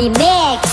Remix.